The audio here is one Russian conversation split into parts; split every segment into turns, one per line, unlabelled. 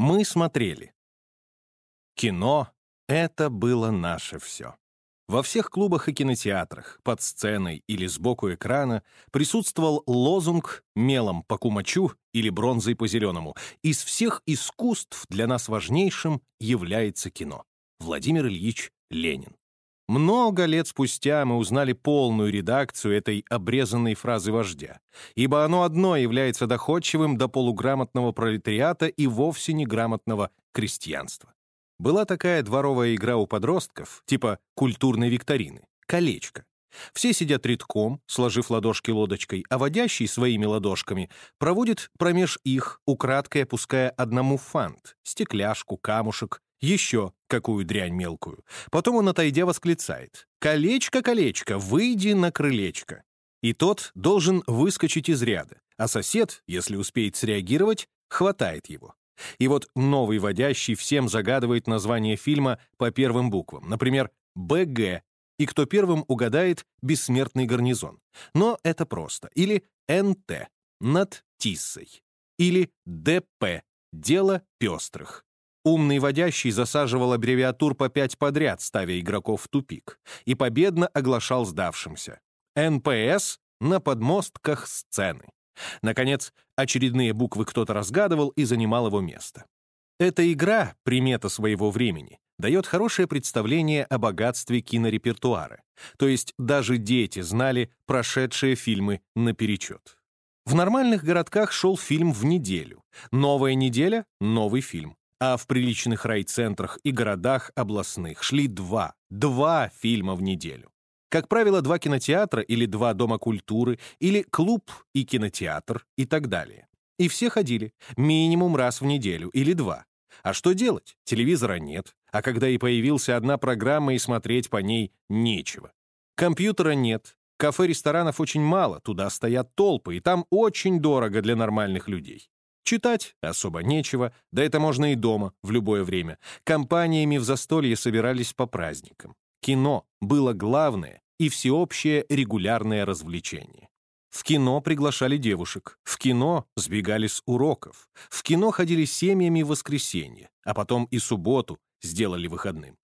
Мы смотрели. Кино — это было наше все. Во всех клубах и кинотеатрах, под сценой или сбоку экрана присутствовал лозунг «мелом по кумачу» или «бронзой по зеленому». Из всех искусств для нас важнейшим является кино. Владимир Ильич Ленин. Много лет спустя мы узнали полную редакцию этой обрезанной фразы вождя, ибо оно одно является доходчивым до полуграмотного пролетариата и вовсе неграмотного крестьянства. Была такая дворовая игра у подростков, типа культурной викторины — колечко. Все сидят редком, сложив ладошки лодочкой, а водящий своими ладошками проводит промеж их, украдкой опуская одному фант, стекляшку, камушек, еще какую дрянь мелкую. Потом он, отойдя, восклицает. «Колечко, колечко, выйди на крылечко». И тот должен выскочить из ряда, а сосед, если успеет среагировать, хватает его. И вот новый водящий всем загадывает название фильма по первым буквам, например, «БГ», и кто первым угадает «Бессмертный гарнизон». Но это просто. Или «НТ» — «Над Тиссой». Или «ДП» — «Дело пестрых». Умный водящий засаживал аббревиатур по пять подряд, ставя игроков в тупик, и победно оглашал сдавшимся. НПС на подмостках сцены. Наконец, очередные буквы кто-то разгадывал и занимал его место. Эта игра, примета своего времени, дает хорошее представление о богатстве кинорепертуара, то есть даже дети знали прошедшие фильмы наперечет. В нормальных городках шел фильм в неделю. Новая неделя — новый фильм а в приличных райцентрах и городах областных шли два, два фильма в неделю. Как правило, два кинотеатра или два дома культуры, или клуб и кинотеатр и так далее. И все ходили, минимум раз в неделю или два. А что делать? Телевизора нет, а когда и появился одна программа, и смотреть по ней нечего. Компьютера нет, кафе-ресторанов очень мало, туда стоят толпы, и там очень дорого для нормальных людей. Читать особо нечего, да это можно и дома, в любое время. Компаниями в застолье собирались по праздникам. Кино было главное и всеобщее регулярное развлечение. В кино приглашали девушек, в кино сбегали с уроков, в кино ходили семьями в воскресенье, а потом и субботу сделали выходным.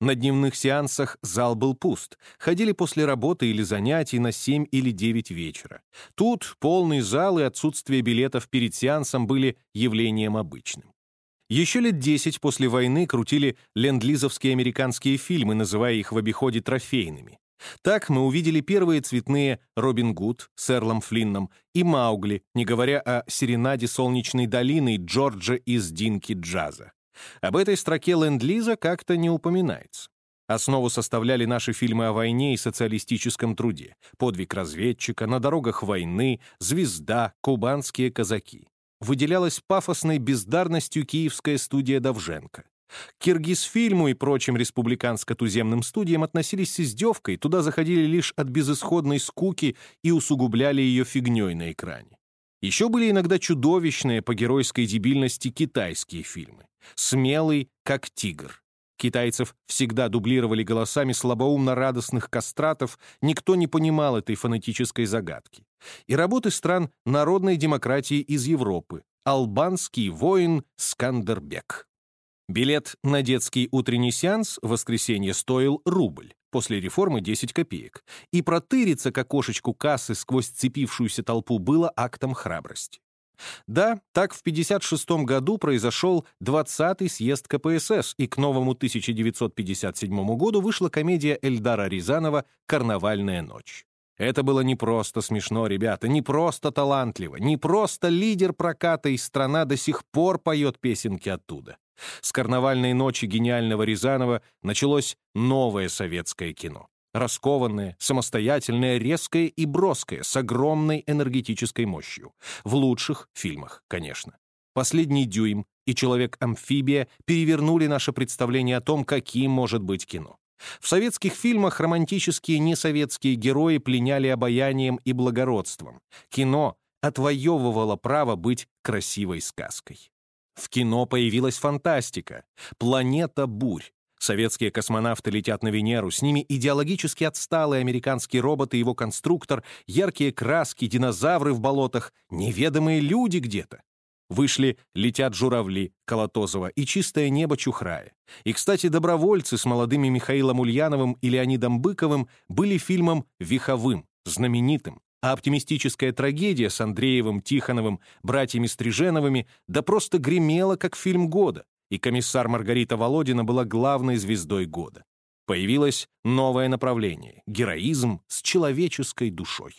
На дневных сеансах зал был пуст. Ходили после работы или занятий на 7 или 9 вечера. Тут полный зал и отсутствие билетов перед сеансом были явлением обычным. Еще лет 10 после войны крутили ленд-лизовские американские фильмы, называя их в обиходе трофейными. Так мы увидели первые цветные «Робин Гуд» с Эрлом Флинном и «Маугли», не говоря о «Серенаде солнечной долины» Джорджа из «Динки джаза». Об этой строке ленд-лиза как-то не упоминается. Основу составляли наши фильмы о войне и социалистическом труде, «Подвиг разведчика», «На дорогах войны», «Звезда», «Кубанские казаки». Выделялась пафосной бездарностью киевская студия Довженко. К Киргизфильму и прочим республиканско-туземным студиям относились с издевкой, туда заходили лишь от безысходной скуки и усугубляли ее фигней на экране. Еще были иногда чудовищные по геройской дебильности китайские фильмы. «Смелый, как тигр». Китайцев всегда дублировали голосами слабоумно-радостных кастратов, никто не понимал этой фонетической загадки. И работы стран народной демократии из Европы. «Албанский воин Скандербек». Билет на детский утренний сеанс в воскресенье стоил рубль, после реформы 10 копеек, и протыриться к окошечку кассы сквозь цепившуюся толпу было актом храбрости. Да, так в 1956 году произошел 20-й съезд КПСС, и к новому 1957 году вышла комедия Эльдара Рязанова «Карнавальная ночь». Это было не просто смешно, ребята, не просто талантливо, не просто лидер проката, и страна до сих пор поет песенки оттуда. С карнавальной ночи гениального Рязанова началось новое советское кино. Раскованное, самостоятельное, резкое и броское, с огромной энергетической мощью. В лучших фильмах, конечно. «Последний дюйм» и «Человек-амфибия» перевернули наше представление о том, каким может быть кино. В советских фильмах романтические несоветские герои пленяли обаянием и благородством. Кино отвоевывало право быть красивой сказкой. В кино появилась фантастика. «Планета бурь». Советские космонавты летят на Венеру, с ними идеологически отсталый американский робот и его конструктор, яркие краски, динозавры в болотах, неведомые люди где-то. Вышли «Летят журавли» Колотозова и «Чистое небо» Чухрая. И, кстати, «Добровольцы» с молодыми Михаилом Ульяновым и Леонидом Быковым были фильмом «Веховым», знаменитым, а оптимистическая трагедия с Андреевым, Тихоновым, братьями Стриженовыми да просто гремела, как фильм года, и комиссар Маргарита Володина была главной звездой года. Появилось новое направление — героизм с человеческой душой.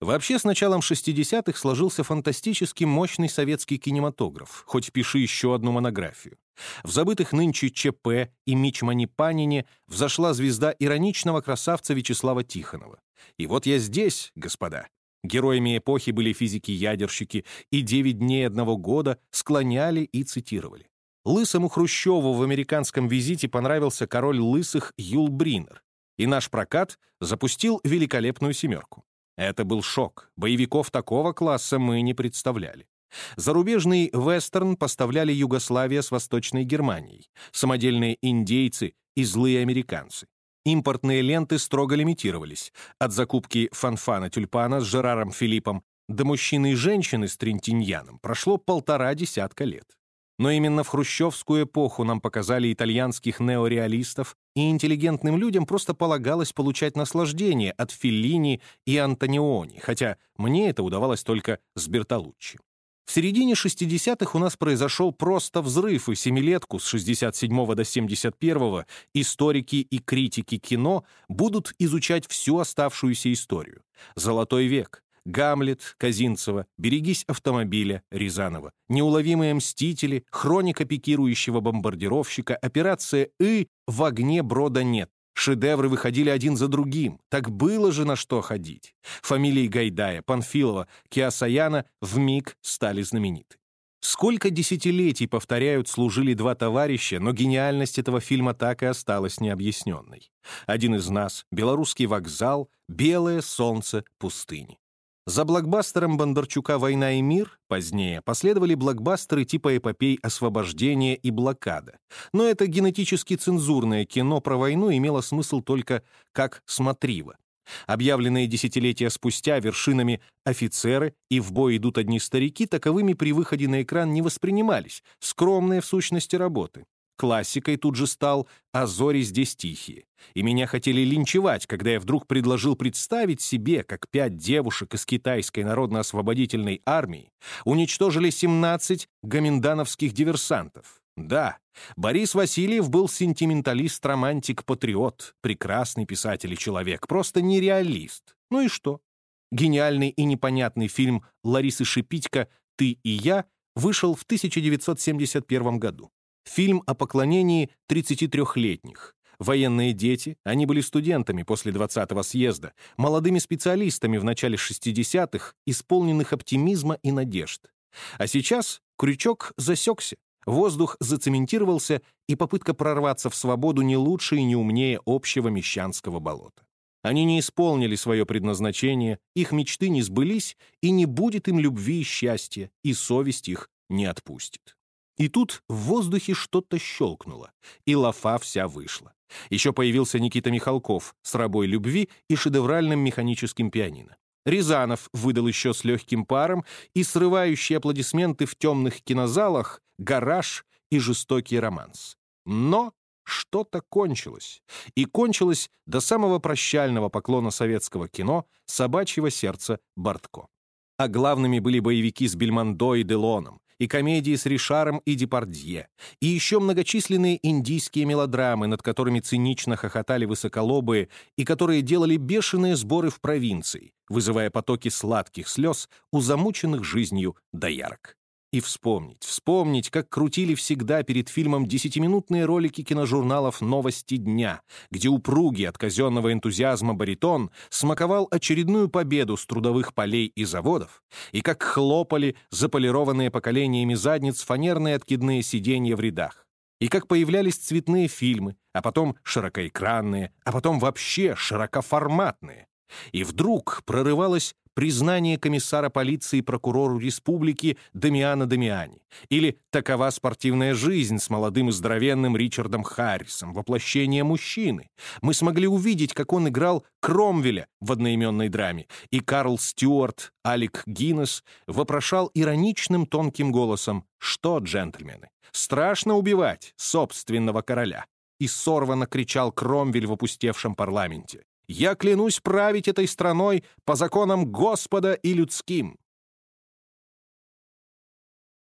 Вообще, с началом 60-х сложился фантастически мощный советский кинематограф, хоть пиши еще одну монографию. В забытых нынче ЧП и Мичмане Панине взошла звезда ироничного красавца Вячеслава Тихонова. И вот я здесь, господа. Героями эпохи были физики-ядерщики, и «Девять дней одного года» склоняли и цитировали. Лысому Хрущеву в американском визите понравился король лысых Юл Бринер, и наш прокат запустил великолепную семерку. Это был шок. Боевиков такого класса мы не представляли. Зарубежный вестерн поставляли Югославия с Восточной Германией, самодельные индейцы и злые американцы. Импортные ленты строго лимитировались. От закупки фанфана-тюльпана с Жераром Филиппом до мужчины и женщины с Трентиньяном прошло полтора десятка лет. Но именно в хрущевскую эпоху нам показали итальянских неореалистов, и интеллигентным людям просто полагалось получать наслаждение от Феллини и Антониони, хотя мне это удавалось только с Бертолуччи. В середине 60-х у нас произошел просто взрыв, и семилетку с 67 до 71 историки и критики кино будут изучать всю оставшуюся историю. Золотой век, Гамлет, Казинцева, «Берегись автомобиля» Рязанова, «Неуловимые мстители», «Хроника пикирующего бомбардировщика», «Операция И», «В огне брода нет». Шедевры выходили один за другим. Так было же на что ходить. Фамилии Гайдая, Панфилова, Киасаяна вмиг стали знамениты. Сколько десятилетий, повторяют, служили два товарища, но гениальность этого фильма так и осталась необъясненной. Один из нас — белорусский вокзал, белое солнце пустыни. За блокбастером Бондарчука «Война и мир» позднее последовали блокбастеры типа эпопей «Освобождение» и «Блокада». Но это генетически цензурное кино про войну имело смысл только как смотриво. Объявленные десятилетия спустя вершинами офицеры и в бой идут одни старики таковыми при выходе на экран не воспринимались, скромные в сущности работы. Классикой тут же стал «А зори здесь тихие». И меня хотели линчевать, когда я вдруг предложил представить себе, как пять девушек из китайской народно-освободительной армии уничтожили 17 гоминдановских диверсантов. Да, Борис Васильев был сентименталист, романтик, патриот, прекрасный писатель и человек, просто нереалист. Ну и что? Гениальный и непонятный фильм Ларисы Шипитько «Ты и я» вышел в 1971 году. Фильм о поклонении 33-летних. Военные дети, они были студентами после 20-го съезда, молодыми специалистами в начале 60-х, исполненных оптимизма и надежд. А сейчас крючок засекся, воздух зацементировался, и попытка прорваться в свободу не лучше и не умнее общего мещанского болота. Они не исполнили свое предназначение, их мечты не сбылись, и не будет им любви и счастья, и совесть их не отпустит. И тут в воздухе что-то щелкнуло, и лафа вся вышла. Еще появился Никита Михалков с «Рабой любви» и шедевральным механическим пианино. Рязанов выдал еще с легким паром и срывающие аплодисменты в темных кинозалах «Гараж» и «Жестокий романс». Но что-то кончилось. И кончилось до самого прощального поклона советского кино «Собачьего сердца Бортко». А главными были боевики с Бельмондо и Делоном, и комедии с Ришаром и Депардье, и еще многочисленные индийские мелодрамы, над которыми цинично хохотали высоколобые и которые делали бешеные сборы в провинции, вызывая потоки сладких слез у замученных жизнью доярок. И вспомнить, вспомнить, как крутили всегда перед фильмом десятиминутные ролики киножурналов «Новости дня», где упругий от казенного энтузиазма баритон смаковал очередную победу с трудовых полей и заводов, и как хлопали заполированные поколениями задниц фанерные откидные сиденья в рядах, и как появлялись цветные фильмы, а потом широкоэкранные, а потом вообще широкоформатные. И вдруг прорывалась признание комиссара полиции прокурору республики Дамиана Дамиани, или «Такова спортивная жизнь» с молодым и здоровенным Ричардом Харрисом, воплощение мужчины. Мы смогли увидеть, как он играл Кромвеля в одноименной драме, и Карл Стюарт, Алик Гиннес вопрошал ироничным тонким голосом «Что, джентльмены, страшно убивать собственного короля?» И сорвано кричал Кромвель в опустевшем парламенте. «Я клянусь править этой страной по законам Господа и людским.